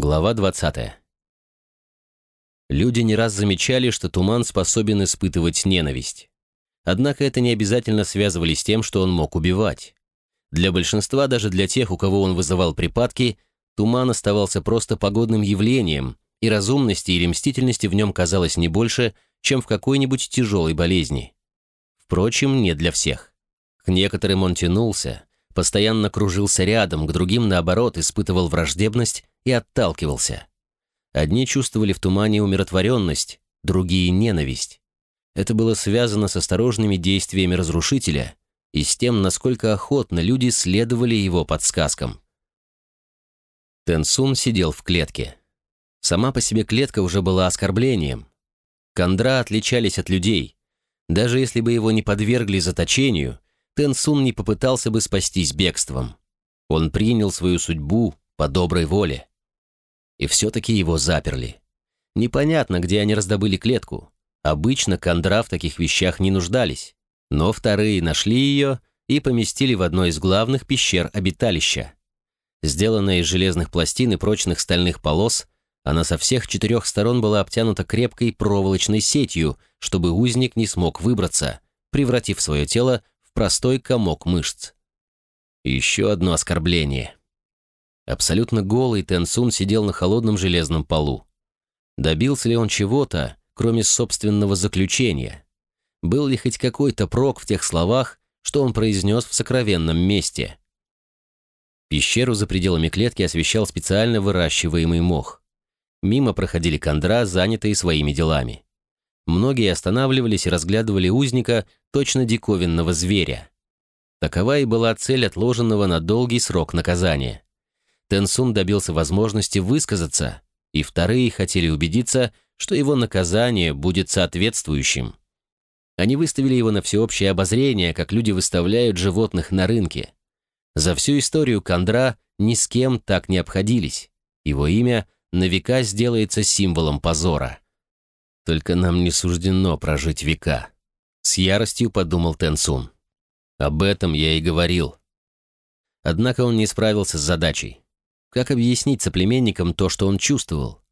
Глава 20. Люди не раз замечали, что туман способен испытывать ненависть. Однако это не обязательно связывали с тем, что он мог убивать. Для большинства, даже для тех, у кого он вызывал припадки, туман оставался просто погодным явлением, и разумности или мстительности в нем казалось не больше, чем в какой-нибудь тяжелой болезни. Впрочем, не для всех. К некоторым он тянулся, постоянно кружился рядом, к другим, наоборот, испытывал враждебность и отталкивался. Одни чувствовали в тумане умиротворенность, другие — ненависть. Это было связано с осторожными действиями разрушителя и с тем, насколько охотно люди следовали его подсказкам. Тенсун сидел в клетке. Сама по себе клетка уже была оскорблением. Кондра отличались от людей. Даже если бы его не подвергли заточению, Тенсун не попытался бы спастись бегством. Он принял свою судьбу по доброй воле. И все-таки его заперли. Непонятно, где они раздобыли клетку. Обычно кондра в таких вещах не нуждались. Но вторые нашли ее и поместили в одной из главных пещер обиталища. Сделанная из железных пластин и прочных стальных полос, она со всех четырех сторон была обтянута крепкой проволочной сетью, чтобы узник не смог выбраться, превратив свое тело в простой комок мышц. еще одно оскорбление. Абсолютно голый Тенсун сидел на холодном железном полу. Добился ли он чего-то, кроме собственного заключения? Был ли хоть какой-то прок в тех словах, что он произнес в сокровенном месте? Пещеру за пределами клетки освещал специально выращиваемый мох. Мимо проходили кондра, занятые своими делами. Многие останавливались и разглядывали узника, точно диковинного зверя. Такова и была цель отложенного на долгий срок наказания. Тенсун добился возможности высказаться, и вторые хотели убедиться, что его наказание будет соответствующим. Они выставили его на всеобщее обозрение, как люди выставляют животных на рынке. За всю историю Кандра ни с кем так не обходились. Его имя на века сделается символом позора. Только нам не суждено прожить века. С яростью подумал Тенсун. Об этом я и говорил. Однако он не справился с задачей. Как объяснить соплеменникам то, что он чувствовал?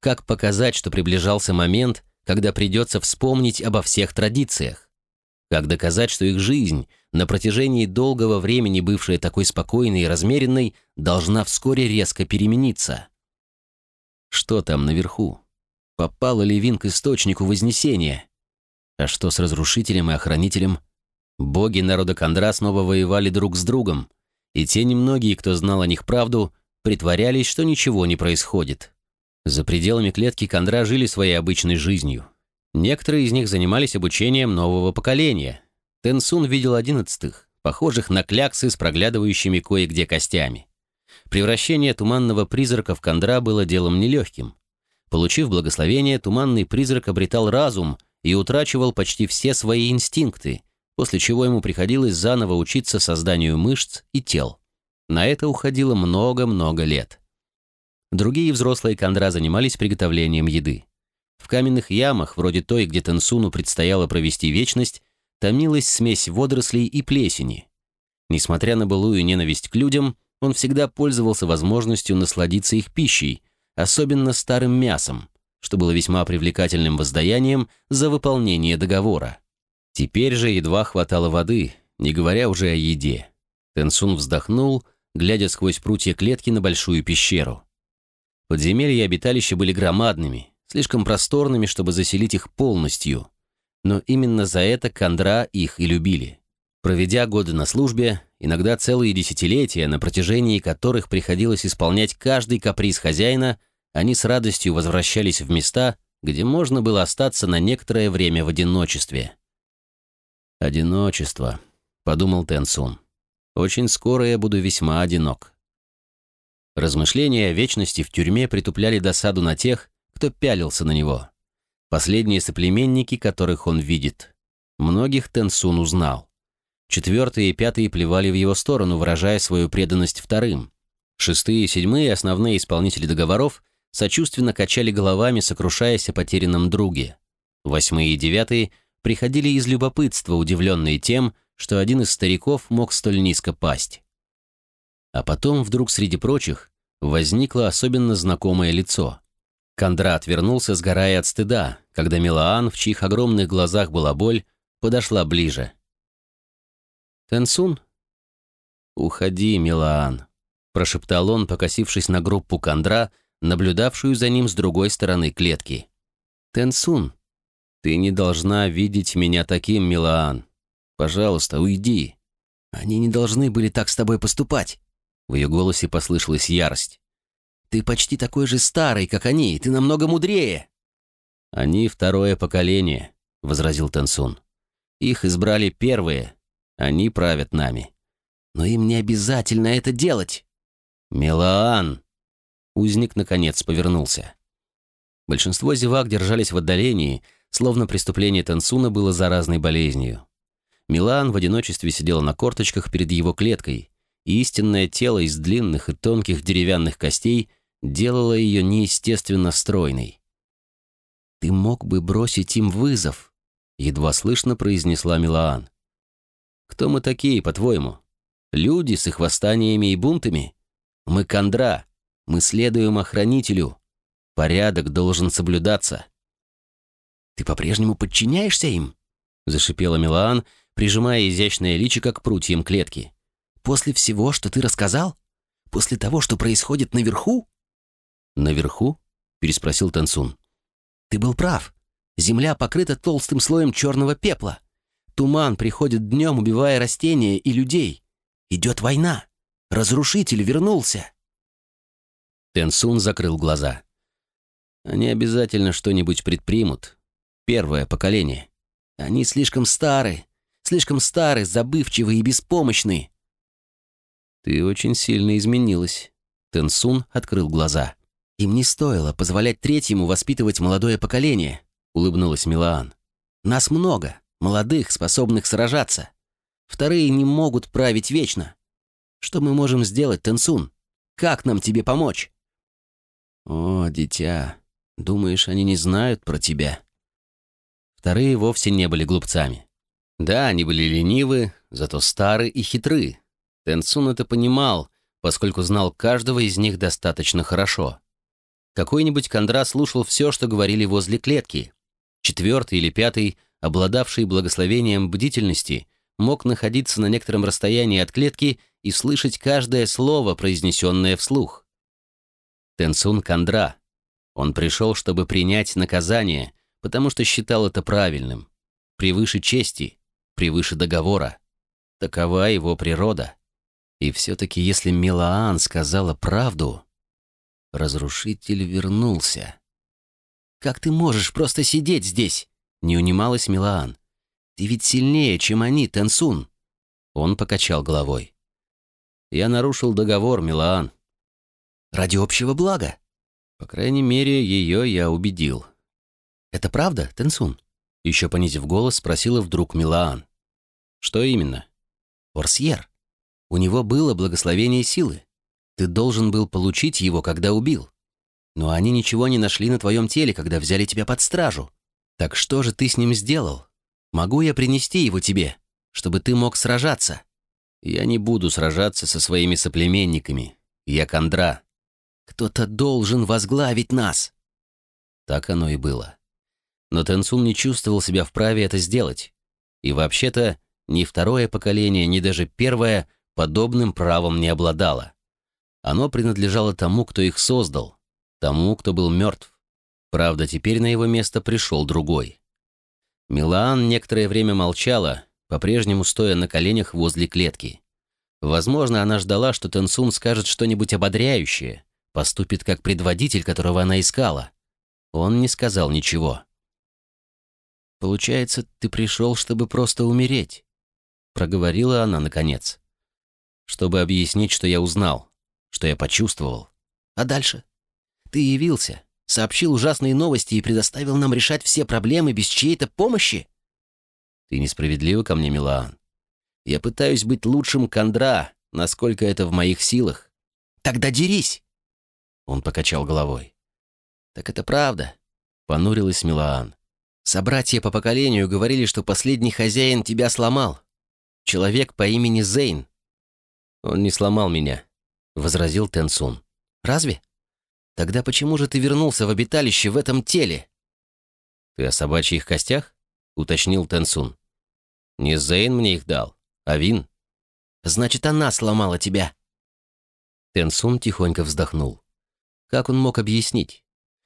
Как показать, что приближался момент, когда придется вспомнить обо всех традициях? Как доказать, что их жизнь, на протяжении долгого времени бывшая такой спокойной и размеренной, должна вскоре резко перемениться? Что там наверху? Попала ли Вин к источнику Вознесения? А что с Разрушителем и Охранителем? Боги народа Кондра снова воевали друг с другом, и те немногие, кто знал о них правду, притворялись, что ничего не происходит. За пределами клетки Кондра жили своей обычной жизнью. Некоторые из них занимались обучением нового поколения. Тенсун видел одиннадцатых, похожих на кляксы с проглядывающими кое-где костями. Превращение туманного призрака в Кондра было делом нелегким. Получив благословение, туманный призрак обретал разум и утрачивал почти все свои инстинкты, после чего ему приходилось заново учиться созданию мышц и тел. На это уходило много-много лет. Другие взрослые кондра занимались приготовлением еды. В каменных ямах, вроде той, где Тенсуну предстояло провести вечность, томилась смесь водорослей и плесени. Несмотря на былую ненависть к людям, он всегда пользовался возможностью насладиться их пищей, особенно старым мясом, что было весьма привлекательным воздаянием за выполнение договора. Теперь же едва хватало воды, не говоря уже о еде. Тенсун вздохнул глядя сквозь прутья клетки на большую пещеру. Подземелья и обиталища были громадными, слишком просторными, чтобы заселить их полностью. Но именно за это Кондра их и любили. Проведя годы на службе, иногда целые десятилетия, на протяжении которых приходилось исполнять каждый каприз хозяина, они с радостью возвращались в места, где можно было остаться на некоторое время в одиночестве. «Одиночество», — подумал Тенсун. Очень скоро я буду весьма одинок. Размышления о вечности в тюрьме притупляли досаду на тех, кто пялился на него. Последние соплеменники, которых он видит. Многих Тенсун узнал. Четвертые и пятые плевали в его сторону, выражая свою преданность вторым. Шестые и седьмые, основные исполнители договоров, сочувственно качали головами, сокрушаясь о потерянном друге. Восьмые и девятые приходили из любопытства, удивленные тем, что один из стариков мог столь низко пасть. А потом вдруг среди прочих возникло особенно знакомое лицо. Кондрат вернулся, сгорая от стыда, когда Милаан, в чьих огромных глазах была боль, подошла ближе. «Тенсун?» «Уходи, Милаан», — прошептал он, покосившись на группу Кондра, наблюдавшую за ним с другой стороны клетки. «Тенсун, ты не должна видеть меня таким, Милаан. Пожалуйста, уйди. Они не должны были так с тобой поступать». В ее голосе послышалась ярость. «Ты почти такой же старый, как они, ты намного мудрее». «Они второе поколение», — возразил Тенсун. «Их избрали первые, они правят нами. Но им не обязательно это делать». «Милаан!» Узник, наконец, повернулся. Большинство зевак держались в отдалении, словно преступление Тенсуна было заразной болезнью. Милан в одиночестве сидела на корточках перед его клеткой, истинное тело из длинных и тонких деревянных костей делало ее неестественно стройной. «Ты мог бы бросить им вызов», — едва слышно произнесла Милаан. «Кто мы такие, по-твоему? Люди с их восстаниями и бунтами? Мы кондра, мы следуем охранителю. Порядок должен соблюдаться». «Ты по-прежнему подчиняешься им?» — зашипела Милаан, прижимая изящное личико к прутьям клетки. После всего, что ты рассказал? После того, что происходит наверху?» «Наверху?» — переспросил Тансун. «Ты был прав. Земля покрыта толстым слоем черного пепла. Туман приходит днем, убивая растения и людей. Идет война. Разрушитель вернулся». Тенсун закрыл глаза. «Они обязательно что-нибудь предпримут. Первое поколение. Они слишком стары, слишком стары, забывчивые и беспомощные. «Ты очень сильно изменилась». Тенсун открыл глаза. «Им не стоило позволять третьему воспитывать молодое поколение», — улыбнулась Милаан. «Нас много, молодых, способных сражаться. Вторые не могут править вечно. Что мы можем сделать, Тенсун? Как нам тебе помочь?» «О, дитя, думаешь, они не знают про тебя?» Вторые вовсе не были глупцами. Да, они были ленивы, зато стары и хитры, Тенсун это понимал, поскольку знал каждого из них достаточно хорошо. Какой-нибудь Кондра слушал все, что говорили возле клетки. Четвертый или пятый, обладавший благословением бдительности, мог находиться на некотором расстоянии от клетки и слышать каждое слово, произнесенное вслух. Тенсун Кондра. Он пришел, чтобы принять наказание, потому что считал это правильным. Превыше чести, превыше договора. Такова его природа. И все-таки если Милаан сказала правду, разрушитель вернулся. «Как ты можешь просто сидеть здесь?» — не унималась Милаан. «Ты ведь сильнее, чем они, Тенсун!» Он покачал головой. «Я нарушил договор, Милаан». «Ради общего блага?» «По крайней мере, ее я убедил». «Это правда, Тенсун?» Еще понизив голос, спросила вдруг Милаан. «Что именно?» «Орсьер. У него было благословение силы. Ты должен был получить его, когда убил. Но они ничего не нашли на твоем теле, когда взяли тебя под стражу. Так что же ты с ним сделал? Могу я принести его тебе, чтобы ты мог сражаться? Я не буду сражаться со своими соплеменниками. Я Кондра. Кто-то должен возглавить нас. Так оно и было. Но Тенсун не чувствовал себя вправе это сделать. И вообще-то ни второе поколение, ни даже первое — подобным правом не обладала. Оно принадлежало тому, кто их создал, тому, кто был мертв. Правда, теперь на его место пришел другой. Милан некоторое время молчала, по-прежнему стоя на коленях возле клетки. Возможно, она ждала, что Тенсун скажет что-нибудь ободряющее, поступит как предводитель, которого она искала. Он не сказал ничего. «Получается, ты пришел, чтобы просто умереть», — проговорила она наконец чтобы объяснить, что я узнал, что я почувствовал. А дальше? Ты явился, сообщил ужасные новости и предоставил нам решать все проблемы без чьей-то помощи? Ты несправедлива ко мне, Милан. Я пытаюсь быть лучшим Кондра, насколько это в моих силах. Тогда дерись!» Он покачал головой. «Так это правда», — понурилась Милан. «Собратья по поколению говорили, что последний хозяин тебя сломал. Человек по имени Зейн. «Он не сломал меня», — возразил Тенсун. Разве? Тогда почему же ты вернулся в обиталище в этом теле?» «Ты о собачьих костях?» — уточнил Тенсун. «Не Зейн мне их дал, а Вин». «Значит, она сломала тебя». Тенсун тихонько вздохнул. Как он мог объяснить?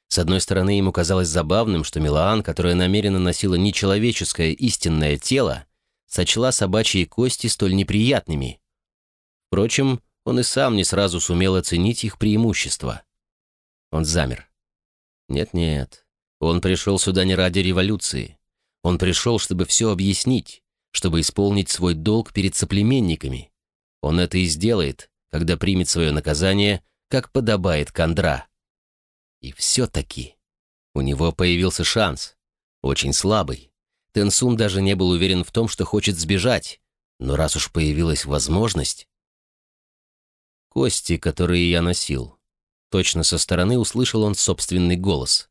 С одной стороны, ему казалось забавным, что Милаан, которая намеренно носила нечеловеческое истинное тело, сочла собачьи кости столь неприятными. Впрочем, он и сам не сразу сумел оценить их преимущества. Он замер. Нет-нет, он пришел сюда не ради революции. Он пришел, чтобы все объяснить, чтобы исполнить свой долг перед соплеменниками. Он это и сделает, когда примет свое наказание, как подобает Кондра. И все-таки у него появился шанс, очень слабый. Тенсун даже не был уверен в том, что хочет сбежать, но раз уж появилась возможность... Кости, которые я носил. Точно со стороны услышал он собственный голос.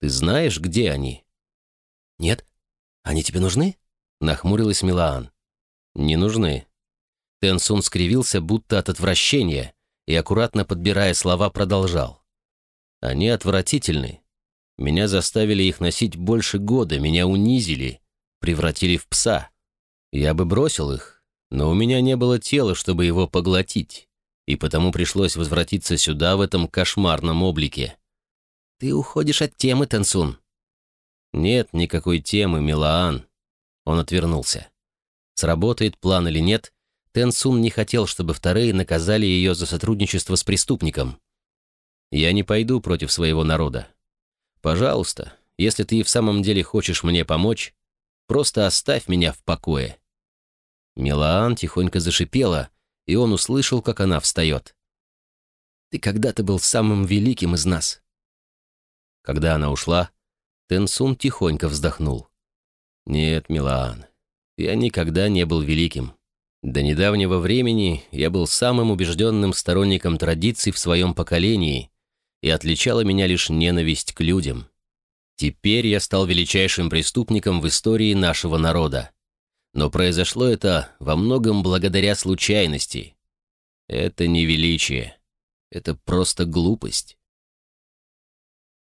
«Ты знаешь, где они?» «Нет. Они тебе нужны?» — нахмурилась Милаан. «Не нужны». Тенсун скривился, будто от отвращения, и, аккуратно подбирая слова, продолжал. «Они отвратительны. Меня заставили их носить больше года, меня унизили, превратили в пса. Я бы бросил их, но у меня не было тела, чтобы его поглотить, и потому пришлось возвратиться сюда в этом кошмарном облике». «Ты уходишь от темы, Тенсун». «Нет никакой темы, Милаан». Он отвернулся. Сработает план или нет, Тенсун не хотел, чтобы вторые наказали ее за сотрудничество с преступником. «Я не пойду против своего народа. Пожалуйста, если ты и в самом деле хочешь мне помочь, просто оставь меня в покое». Милаан тихонько зашипела, и он услышал, как она встает. «Ты когда-то был самым великим из нас». Когда она ушла, Тенсун тихонько вздохнул. «Нет, Милаан, я никогда не был великим. До недавнего времени я был самым убежденным сторонником традиций в своем поколении, и отличала меня лишь ненависть к людям. Теперь я стал величайшим преступником в истории нашего народа. Но произошло это во многом благодаря случайности. Это не величие. Это просто глупость.